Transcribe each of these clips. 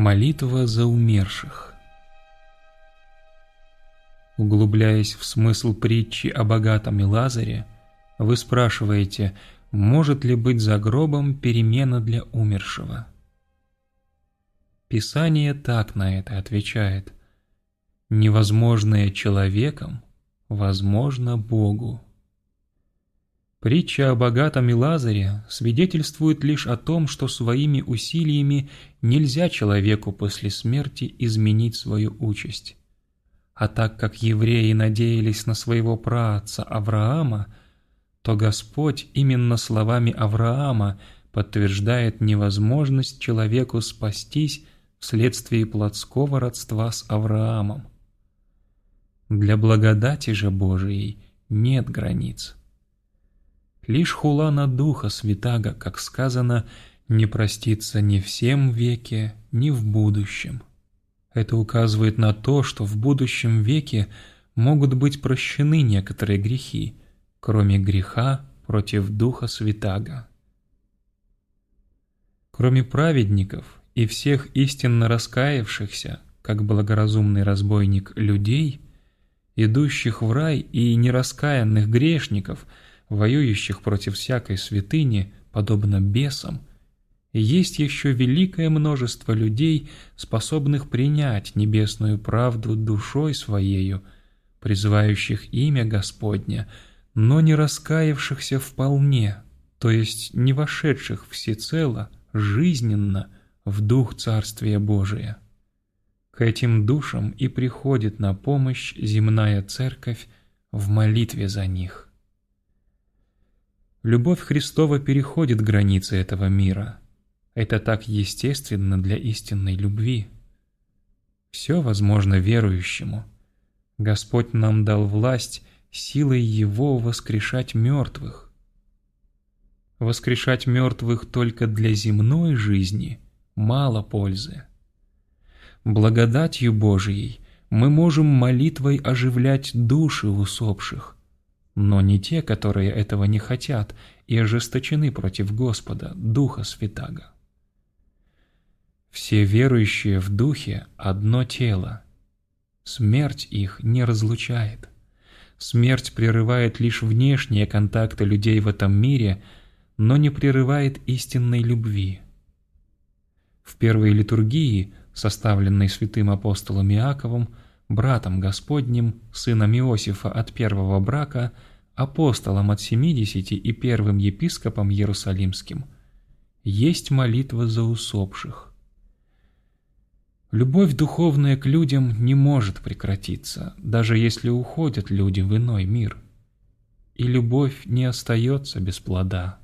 Молитва за умерших Углубляясь в смысл притчи о богатом и Лазаре, вы спрашиваете, может ли быть за гробом перемена для умершего? Писание так на это отвечает. Невозможное человеком, возможно Богу. Притча о богатом и Лазаре свидетельствует лишь о том, что своими усилиями нельзя человеку после смерти изменить свою участь. А так как евреи надеялись на своего праотца Авраама, то Господь именно словами Авраама подтверждает невозможность человеку спастись вследствие плотского родства с Авраамом. Для благодати же Божией нет границ. Лишь хула на Духа Святаго, как сказано, не простится ни всем веке, ни в будущем. Это указывает на то, что в будущем веке могут быть прощены некоторые грехи, кроме греха против Духа Святаго. Кроме праведников и всех истинно раскаявшихся, как благоразумный разбойник людей, идущих в рай и нераскаянных грешников – воюющих против всякой святыни, подобно бесам, есть еще великое множество людей, способных принять небесную правду душой своею, призывающих имя Господня, но не раскаявшихся вполне, то есть не вошедших всецело, жизненно, в дух Царствия Божия. К этим душам и приходит на помощь земная церковь в молитве за них. Любовь Христова переходит границы этого мира. Это так естественно для истинной любви. Все возможно верующему. Господь нам дал власть силой Его воскрешать мертвых. Воскрешать мертвых только для земной жизни мало пользы. Благодатью Божией мы можем молитвой оживлять души усопших, но не те, которые этого не хотят и ожесточены против Господа, Духа Святаго. Все верующие в Духе – одно тело. Смерть их не разлучает. Смерть прерывает лишь внешние контакты людей в этом мире, но не прерывает истинной любви. В первой литургии, составленной святым апостолом Иаковом, братом Господним, сыном Иосифа от первого брака – апостолом от семидесяти и первым епископом Иерусалимским, есть молитва за усопших. Любовь духовная к людям не может прекратиться, даже если уходят люди в иной мир. И любовь не остается без плода.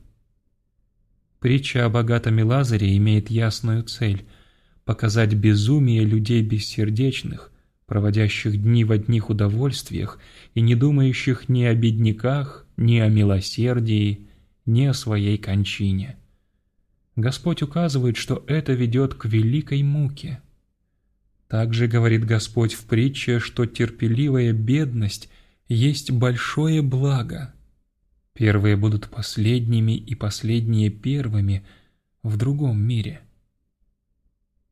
Притча о богатом Лазаре имеет ясную цель – показать безумие людей бессердечных, проводящих дни в одних удовольствиях и не думающих ни о бедняках, ни о милосердии, ни о своей кончине. Господь указывает, что это ведет к великой муке. Также говорит Господь в притче, что терпеливая бедность есть большое благо. Первые будут последними и последние первыми в другом мире.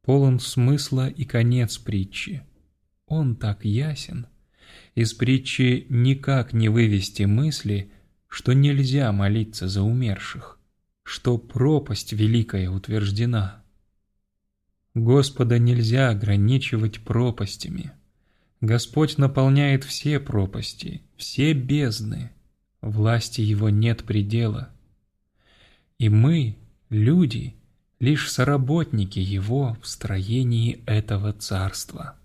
Полон смысла и конец притчи. Он так ясен. Из притчи никак не вывести мысли, что нельзя молиться за умерших, что пропасть великая утверждена. Господа нельзя ограничивать пропастями. Господь наполняет все пропасти, все бездны. Власти Его нет предела. И мы, люди, лишь соработники Его в строении этого царства.